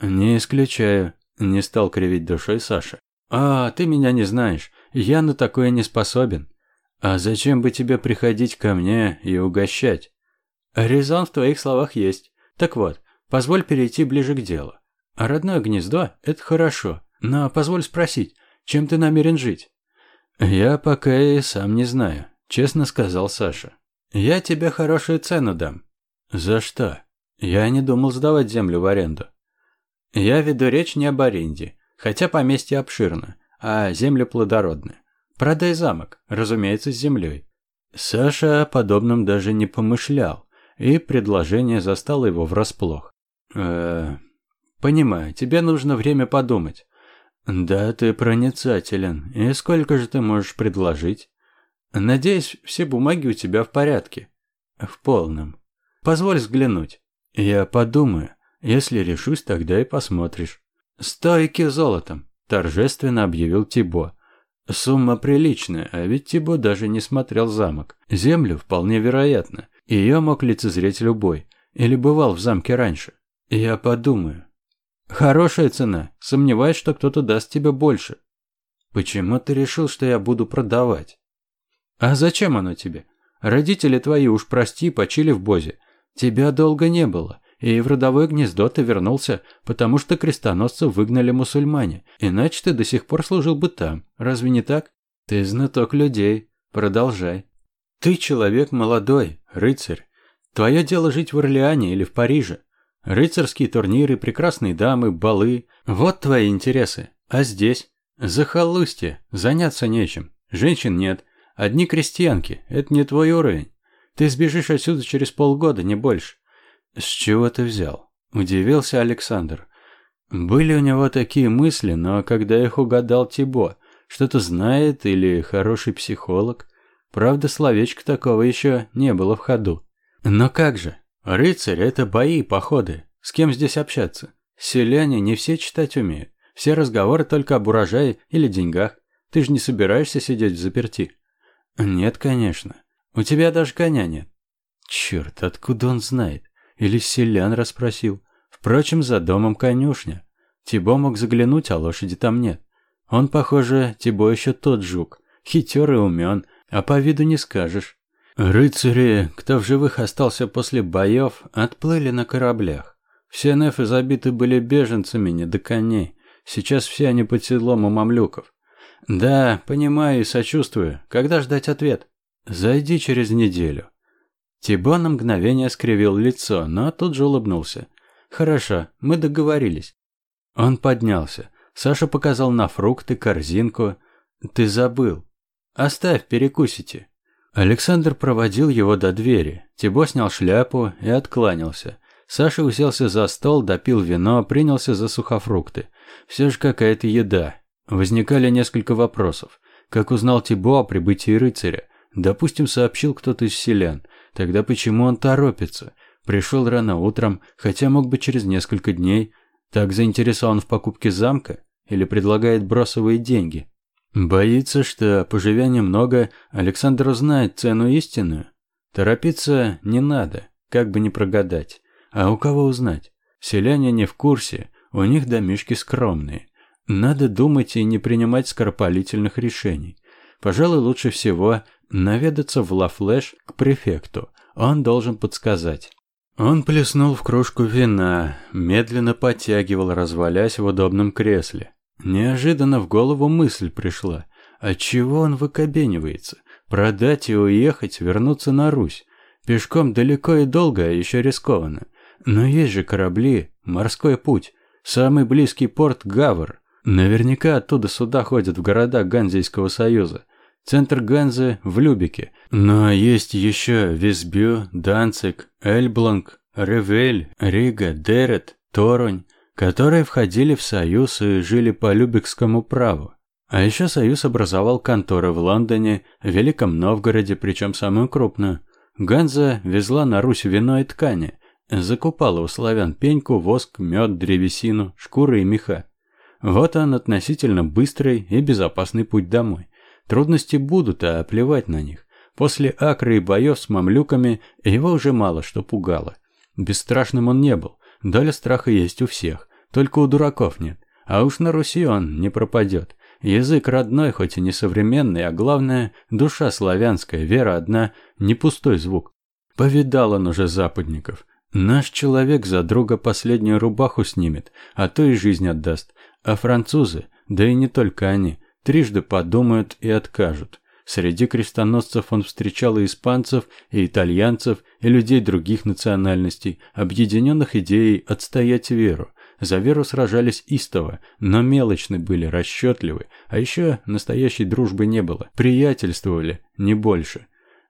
«Не исключаю», – не стал кривить душой Саша. «А, ты меня не знаешь. Я на такое не способен. А зачем бы тебе приходить ко мне и угощать?» «Резон в твоих словах есть. Так вот, позволь перейти ближе к делу. А родное гнездо – это хорошо. Но позволь спросить, чем ты намерен жить?» «Я пока и сам не знаю», – честно сказал Саша. «Я тебе хорошую цену дам». «За что?» Я не думал сдавать землю в аренду. Я веду речь не об аренде, хотя поместье обширно, а земля плодородная. Продай замок, разумеется, с землей. Саша о подобном даже не помышлял, и предложение застало его врасплох. э понимаю, тебе нужно время подумать. Да, ты проницателен. И сколько же ты можешь предложить? Надеюсь, все бумаги у тебя в порядке. В полном. Позволь взглянуть. «Я подумаю. Если решусь, тогда и посмотришь». «Стойки золотом», – торжественно объявил Тибо. Сумма приличная, а ведь Тибо даже не смотрел замок. Землю вполне вероятно. Ее мог лицезреть любой. Или бывал в замке раньше. Я подумаю. Хорошая цена. Сомневаюсь, что кто-то даст тебе больше. Почему ты решил, что я буду продавать? А зачем оно тебе? Родители твои, уж прости, почили в Бозе. Тебя долго не было, и в родовое гнездо ты вернулся, потому что крестоносцев выгнали мусульмане, иначе ты до сих пор служил бы там, разве не так? Ты знаток людей, продолжай. Ты человек молодой, рыцарь. Твое дело жить в Орлеане или в Париже. Рыцарские турниры, прекрасные дамы, балы – вот твои интересы. А здесь? Захолустье, заняться нечем. Женщин нет, одни крестьянки, это не твой уровень. Ты сбежишь отсюда через полгода, не больше. С чего ты взял? Удивился Александр. Были у него такие мысли, но когда их угадал Тибо, что-то знает или хороший психолог, правда, словечко такого еще не было в ходу. Но как же? Рыцарь – это бои походы. С кем здесь общаться? Селяне не все читать умеют. Все разговоры только об урожае или деньгах. Ты же не собираешься сидеть в заперти? Нет, конечно. У тебя даже коня нет. Черт, откуда он знает? Или селян расспросил? Впрочем, за домом конюшня. Тибо мог заглянуть, а лошади там нет. Он, похоже, Тибо еще тот жук. Хитер и умен, а по виду не скажешь. Рыцари, кто в живых остался после боев, отплыли на кораблях. Все нефы забиты были беженцами, не до коней. Сейчас все они под седлом у мамлюков. Да, понимаю и сочувствую. Когда ждать ответ? «Зайди через неделю». Тибо на мгновение скривил лицо, но тут же улыбнулся. «Хорошо, мы договорились». Он поднялся. Саша показал на фрукты, корзинку. «Ты забыл. Оставь, перекусите». Александр проводил его до двери. Тибо снял шляпу и откланялся. Саша уселся за стол, допил вино, принялся за сухофрукты. Все же какая-то еда. Возникали несколько вопросов. Как узнал Тибо о прибытии рыцаря? Допустим, сообщил кто-то из селян. Тогда почему он торопится? Пришел рано утром, хотя мог бы через несколько дней. Так заинтересован в покупке замка? Или предлагает бросовые деньги? Боится, что, поживя немного, Александр узнает цену истинную. Торопиться не надо, как бы не прогадать. А у кого узнать? Селяне не в курсе, у них домишки скромные. Надо думать и не принимать скоропалительных решений. Пожалуй, лучше всего наведаться в Лафлэш к префекту. Он должен подсказать. Он плеснул в кружку вина, медленно потягивал, развалясь в удобном кресле. Неожиданно в голову мысль пришла. Отчего он выкобенивается? Продать и уехать, вернуться на Русь. Пешком далеко и долго, а еще рискованно. Но есть же корабли, морской путь. Самый близкий порт Гавр. Наверняка оттуда суда ходят в города Ганзейского союза. Центр Ганзы в Любике. Но есть еще Висбю, Данцик, Эльбланк, Ревель, Рига, Дерет, Торонь, которые входили в союз и жили по Любекскому праву. А еще союз образовал конторы в Лондоне, Великом Новгороде, причем самую крупную. Ганза везла на Русь вино и ткани, закупала у славян пеньку, воск, мед, древесину, шкуры и меха. Вот он относительно быстрый и безопасный путь домой. Трудности будут, а плевать на них. После акры и боев с мамлюками его уже мало что пугало. Бесстрашным он не был. Доля страха есть у всех, только у дураков нет. А уж на Руси он не пропадет. Язык родной, хоть и не современный, а главное, душа славянская, вера одна, не пустой звук. Повидал он уже западников. Наш человек за друга последнюю рубаху снимет, а то и жизнь отдаст. А французы, да и не только они, трижды подумают и откажут. Среди крестоносцев он встречал и испанцев, и итальянцев, и людей других национальностей, объединенных идеей отстоять веру. За веру сражались истово, но мелочны были, расчетливы, а еще настоящей дружбы не было, приятельствовали, не больше.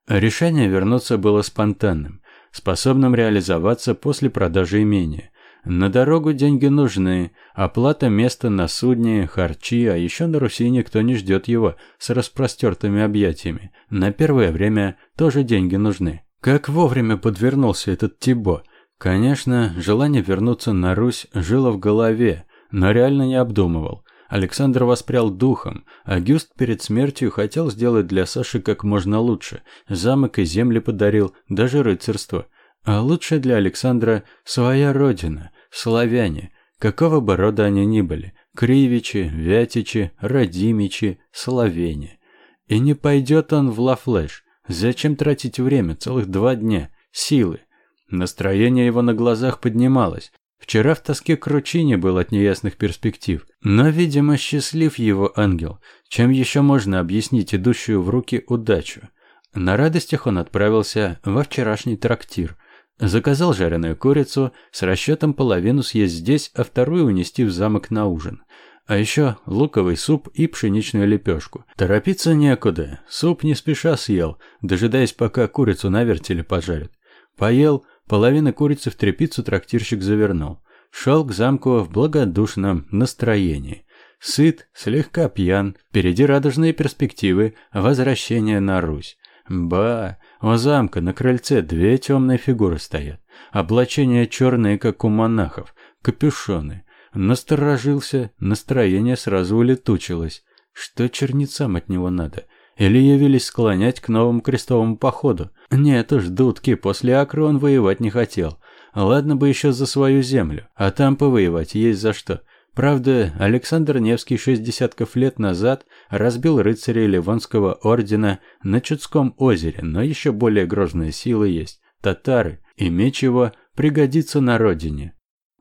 Решение вернуться было спонтанным, способным реализоваться после продажи имения. На дорогу деньги нужны, оплата места на судне, харчи, а еще на Руси никто не ждет его с распростертыми объятиями. На первое время тоже деньги нужны. Как вовремя подвернулся этот Тибо. Конечно, желание вернуться на Русь жило в голове, но реально не обдумывал. Александр воспрял духом, а Гюст перед смертью хотел сделать для Саши как можно лучше. Замок и земли подарил, даже рыцарство. А лучше для Александра своя родина, славяне, какого бы рода они ни были, кривичи, вятичи, радимичи, словене. И не пойдет он в Лафлэш. Зачем тратить время, целых два дня, силы? Настроение его на глазах поднималось. Вчера в тоске кручине был от неясных перспектив, но, видимо, счастлив его ангел, чем еще можно объяснить идущую в руки удачу. На радостях он отправился во вчерашний трактир – Заказал жареную курицу с расчетом половину съесть здесь, а вторую унести в замок на ужин. А еще луковый суп и пшеничную лепешку. Торопиться некуда. Суп не спеша съел, дожидаясь, пока курицу на вертеле пожарят. Поел, половину курицы в тряпицу трактирщик завернул. Шел к замку в благодушном настроении. Сыт, слегка пьян, впереди радужные перспективы возвращения на Русь. Ба, у замка на крыльце две темные фигуры стоят. Облачения черные, как у монахов, капюшоны. Насторожился, настроение сразу улетучилось. Что черницам от него надо? Или явились склонять к новому крестовому походу? Нет уж, дудки, после Акры он воевать не хотел. Ладно бы еще за свою землю, а там повоевать есть за что. Правда, Александр Невский шесть десятков лет назад разбил рыцарей Ливонского ордена на Чудском озере, но еще более грозная сила есть – татары, и меч его пригодится на родине.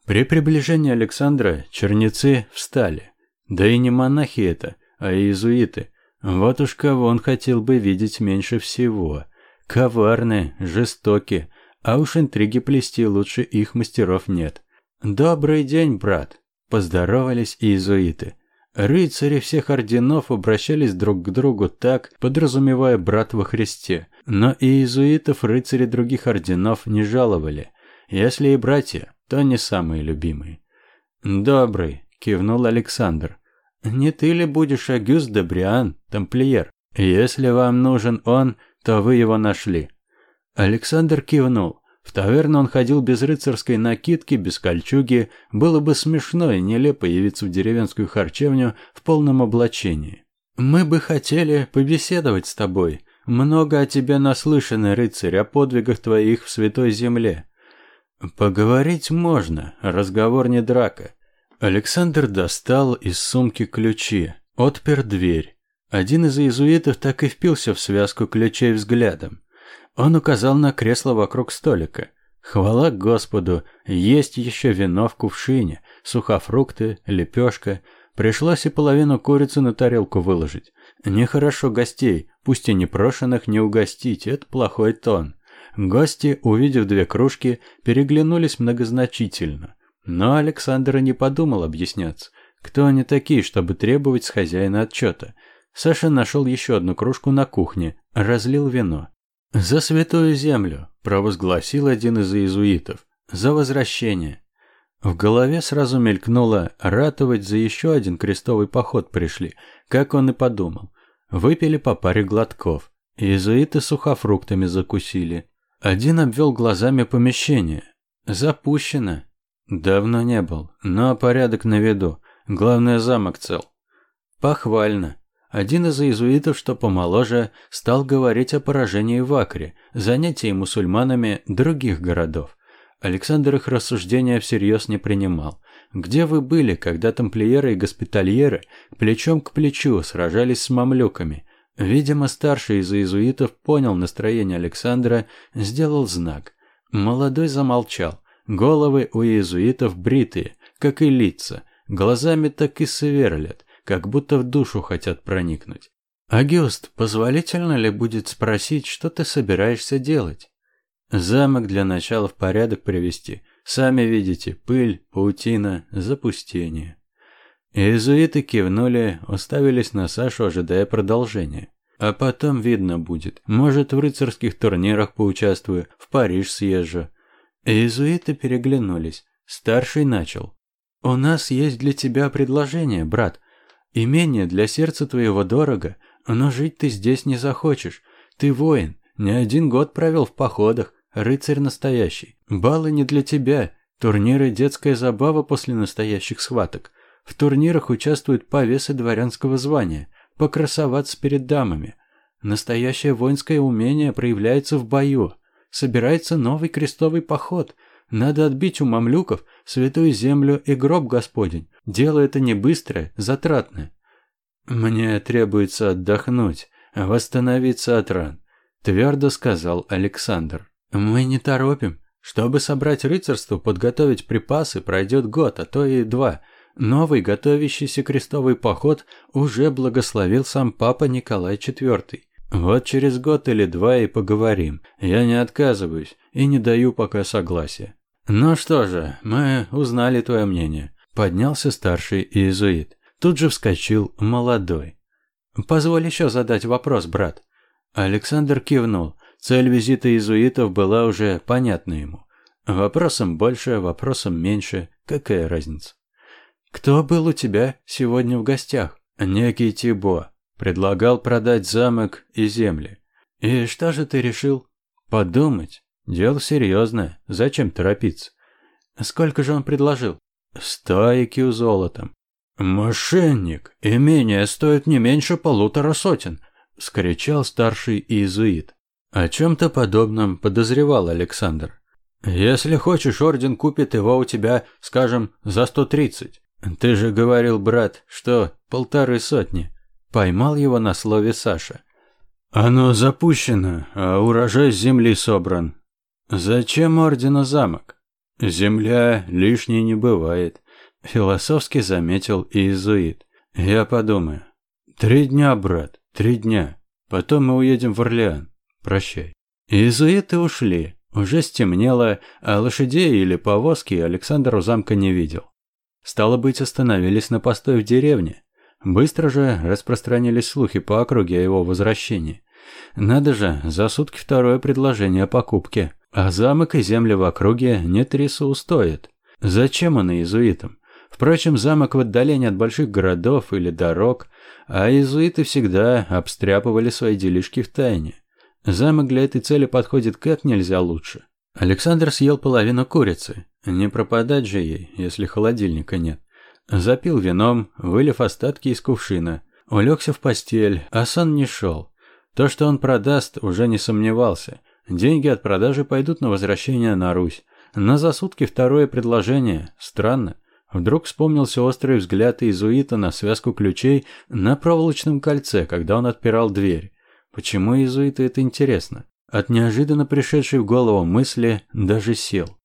При приближении Александра черницы встали. Да и не монахи это, а иезуиты. Вот уж кого он хотел бы видеть меньше всего. Коварные, жестокие, а уж интриги плести лучше их мастеров нет. «Добрый день, брат!» Поздоровались иезуиты. Рыцари всех орденов обращались друг к другу так, подразумевая брат во Христе. Но и иезуитов рыцари других орденов не жаловали. Если и братья, то не самые любимые. «Добрый», – кивнул Александр. «Не ты ли будешь Агюст де Бриан, тамплиер? Если вам нужен он, то вы его нашли». Александр кивнул. В таверну он ходил без рыцарской накидки, без кольчуги. Было бы смешно и нелепо явиться в деревенскую харчевню в полном облачении. «Мы бы хотели побеседовать с тобой. Много о тебе наслышаны, рыцарь, о подвигах твоих в Святой Земле». «Поговорить можно, разговор не драка». Александр достал из сумки ключи, отпер дверь. Один из иезуитов так и впился в связку ключей взглядом. Он указал на кресло вокруг столика. Хвала Господу, есть еще вино в кувшине, сухофрукты, лепешка. Пришлось и половину курицы на тарелку выложить. Нехорошо гостей, пусть и непрошенных, не угостить, это плохой тон. Гости, увидев две кружки, переглянулись многозначительно. Но Александр не подумал объясняться. Кто они такие, чтобы требовать с хозяина отчета? Саша нашел еще одну кружку на кухне, разлил вино. «За святую землю!» – провозгласил один из иезуитов. «За возвращение!» В голове сразу мелькнуло ратовать за еще один крестовый поход пришли, как он и подумал. Выпили по паре глотков. Иезуиты сухофруктами закусили. Один обвел глазами помещение. Запущено. Давно не был, но порядок на виду. Главное, замок цел. Похвально. Один из иезуитов, что помоложе, стал говорить о поражении в Акре, занятии мусульманами других городов. Александр их рассуждения всерьез не принимал. Где вы были, когда тамплиеры и госпитальеры плечом к плечу сражались с мамлюками? Видимо, старший из иезуитов понял настроение Александра, сделал знак. Молодой замолчал. Головы у иезуитов бритые, как и лица, глазами так и сверлят как будто в душу хотят проникнуть. «Агюст, позволительно ли будет спросить, что ты собираешься делать?» «Замок для начала в порядок привести. Сами видите, пыль, паутина, запустение». Иезуиты кивнули, уставились на Сашу, ожидая продолжения. А потом видно будет. Может, в рыцарских турнирах поучаствую, в Париж съезжу. Иезуиты переглянулись. Старший начал. «У нас есть для тебя предложение, брат. Имение для сердца твоего дорого, но жить ты здесь не захочешь. Ты воин, не один год провел в походах, рыцарь настоящий. Балы не для тебя, турниры – детская забава после настоящих схваток. В турнирах участвуют повесы дворянского звания, покрасоваться перед дамами. Настоящее воинское умение проявляется в бою. Собирается новый крестовый поход. Надо отбить у мамлюков святую землю и гроб Господень. Дело это не быстрое, затратное. Мне требуется отдохнуть, восстановиться от ран, твердо сказал Александр. Мы не торопим. Чтобы собрать рыцарство, подготовить припасы, пройдет год, а то и два. Новый готовящийся крестовый поход уже благословил сам папа Николай IV. Вот через год или два и поговорим. Я не отказываюсь и не даю пока согласия. Ну что же, мы узнали твое мнение. Поднялся старший иезуит. Тут же вскочил молодой. «Позволь еще задать вопрос, брат». Александр кивнул. Цель визита иезуитов была уже понятна ему. Вопросом больше, вопросом меньше. Какая разница? «Кто был у тебя сегодня в гостях?» «Некий Тибо. Предлагал продать замок и земли». «И что же ты решил?» «Подумать. Дело серьезное. Зачем торопиться?» «Сколько же он предложил?» Стайки золотом. «Мошенник! Имение стоит не меньше полутора сотен!» – скричал старший иезуит. О чем-то подобном подозревал Александр. «Если хочешь, орден купит его у тебя, скажем, за сто тридцать. Ты же говорил, брат, что полторы сотни». Поймал его на слове Саша. «Оно запущено, а урожай с земли собран. Зачем ордену замок?» «Земля лишней не бывает», – философски заметил иезуит. «Я подумаю. Три дня, брат, три дня. Потом мы уедем в Орлеан. Прощай». Иезуиты ушли. Уже стемнело, а лошадей или повозки Александр у замка не видел. Стало быть, остановились на постой в деревне. Быстро же распространились слухи по округе о его возвращении. Надо же, за сутки второе предложение о покупке. А замок и земли в округе нет рису устоят. Зачем он иезуитам? Впрочем, замок в отдалении от больших городов или дорог, а иезуиты всегда обстряпывали свои делишки в тайне. Замок для этой цели подходит как нельзя лучше. Александр съел половину курицы. Не пропадать же ей, если холодильника нет. Запил вином, вылив остатки из кувшина. Улегся в постель, а сон не шел. То, что он продаст, уже не сомневался. Деньги от продажи пойдут на возвращение на Русь. Но за сутки второе предложение. Странно. Вдруг вспомнился острый взгляд иезуита на связку ключей на проволочном кольце, когда он отпирал дверь. Почему иезуиту это интересно? От неожиданно пришедшей в голову мысли даже сел.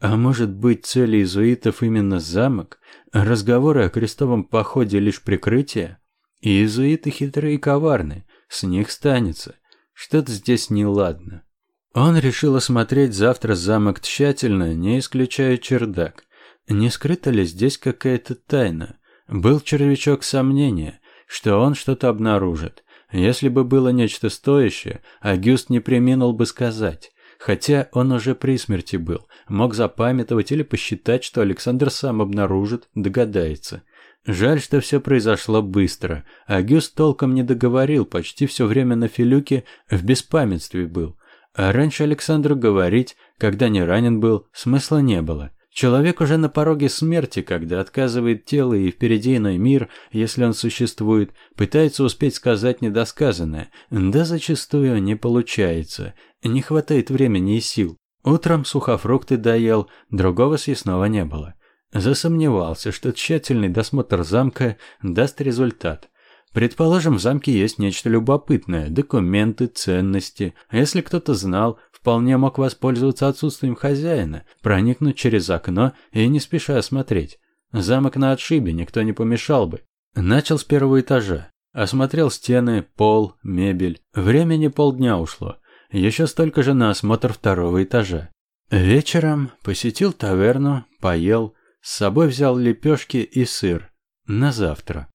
А может быть, цель иезуитов именно замок? Разговоры о крестовом походе лишь прикрытие? Иезуиты хитрые и коварны, с них станется. Что-то здесь неладно. Он решил осмотреть завтра замок тщательно, не исключая чердак. Не скрыта ли здесь какая-то тайна? Был червячок сомнения, что он что-то обнаружит. Если бы было нечто стоящее, Агюст не преминул бы сказать. Хотя он уже при смерти был, мог запамятовать или посчитать, что Александр сам обнаружит, догадается. Жаль, что все произошло быстро. Агюст толком не договорил, почти все время на Филюке в беспамятстве был. А раньше Александру говорить, когда не ранен был, смысла не было. Человек уже на пороге смерти, когда отказывает тело и впереди иной мир, если он существует, пытается успеть сказать недосказанное, да зачастую не получается, не хватает времени и сил. Утром сухофрукты доел, другого съестного не было. Засомневался, что тщательный досмотр замка даст результат. Предположим, в замке есть нечто любопытное, документы, ценности. А если кто-то знал, вполне мог воспользоваться отсутствием хозяина, проникнуть через окно и не спеша осмотреть. Замок на отшибе никто не помешал бы. Начал с первого этажа. Осмотрел стены, пол, мебель. Времени полдня ушло. Еще столько же на осмотр второго этажа. Вечером посетил таверну, поел, с собой взял лепешки и сыр. На завтра.